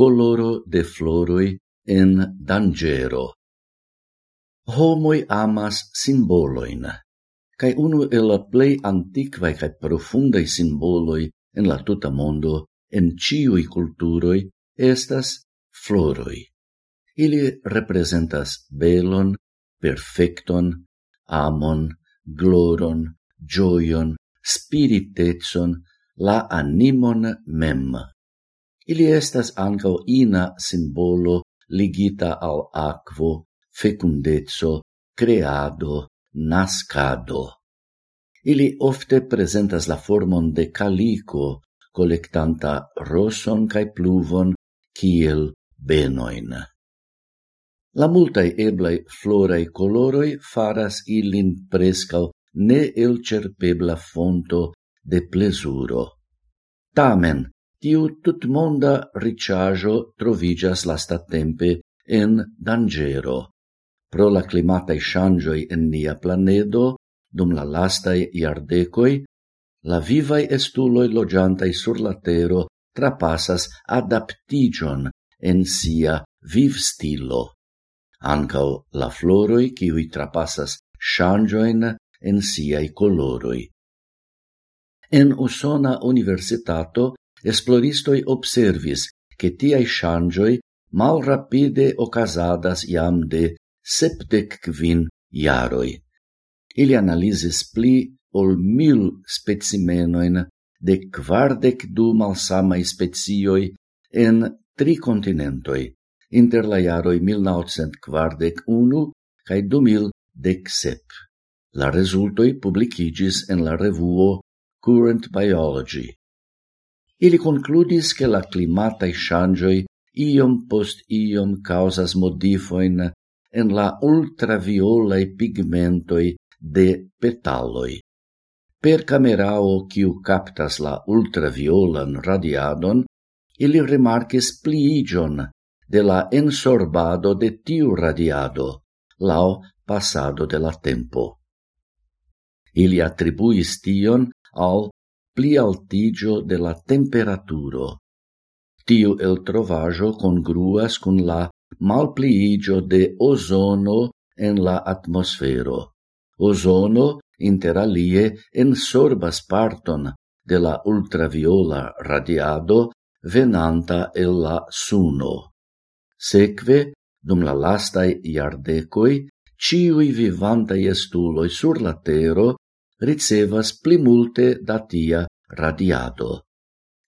coloro de floroi en dangero. Homoi amas simboloin, cae unu el la plei antiquae cae profundai simboloi en la tuta mondo, en ciui culturoi, estas floroi. Ili representas belon, perfecton, amon, gloron, gioion, spiritetson, la animon mem. Ili estas ancao ina simbolo ligita al aquo, fecundezzo, creado, nascado. Ili ofte presentas la formon de calico, collectanta roson cae pluvon kiel benoin. La multae eblai florai coloroi faras ilin prescal ne elcerpebla fonto de plesuro. Tamen, tiu tutmonda ricciajo trovigas lastatempe en dangero. Pro la climatae shangioi en nia planedo, dum la lastai iardecoi, la vivai estuloi logiantai sur la tero trapassas adaptigion en sia viv stilo. Ancao la floroi kiwi trapassas shangioin en siai coloroi. En Usona Universitato esploristoi observis che tiai shangioi mal rapide ocasadas iam de septec quin iaroi. Ili analisis pli ol mil specimenoin de quardec du malsamai specioi en tri continentoi, inter la iaroi 1941 cae 2017. La resultoi publicigis en la revuo Current Biology. Ili concludis che la climatae changioi iom post iom causas modifoin en la ultraviolae pigmentoi de petaloi. Per camerao quiu captas la ultraviolan radiadon, ili remarcis pliigion de la ensorbado de tiu radiado, lao passado de la tempo. Ili attribuis tion al pli altigio de la temperaturo. Tiu el trovajo congruas cun la malpliigio de ozono en la atmosfero. Ozono interalie ensorbas parton de la ultraviola radiado venanta el la suno. Seque, dum la lastai iardecoi, ciui vivantai estuloi sur la tero ricevas pli multe da tia radiado.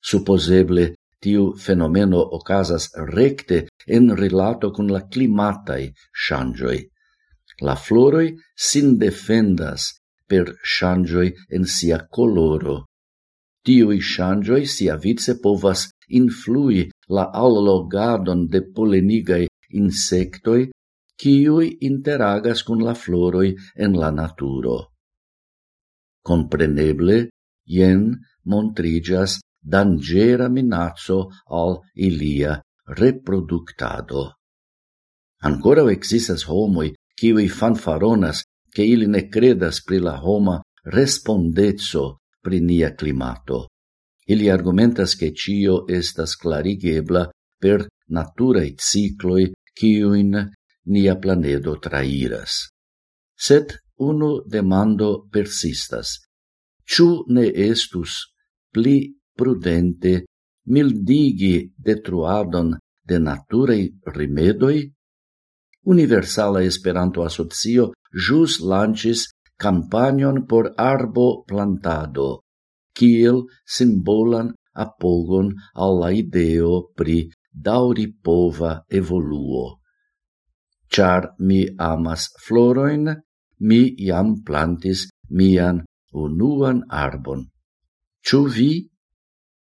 Supposeble tiu fenomeno ocasas recte en relato con la climatai changioi. La floroi sin defendas per changioi en sia coloro. Tiui changioi sia vice povas influi la allogadon de polenigai insectoi ciui interagas con la floroi en la naturo. Compreneble, jen montrigas dangera minazzo al ilia reproductado. Ancora existas homoi qui fanfaronas che ili ne credas pri la homa respondezzo pri nia climato. Ili argumentas che cio estas clarigebla per naturae cicloi kiuin nia planedo trairas. Sed unu demando persistas. Ciu ne estus pli prudente mildigi detruadon de naturei rimedoi, Universala Esperanto Asocio jus lancis campanion por arbo plantado, kiel simbolan apogon alla ideo pri dauri pova evoluo. Char mi amas floroin, mi iam plantis mian unuan arbon. Ciu vi?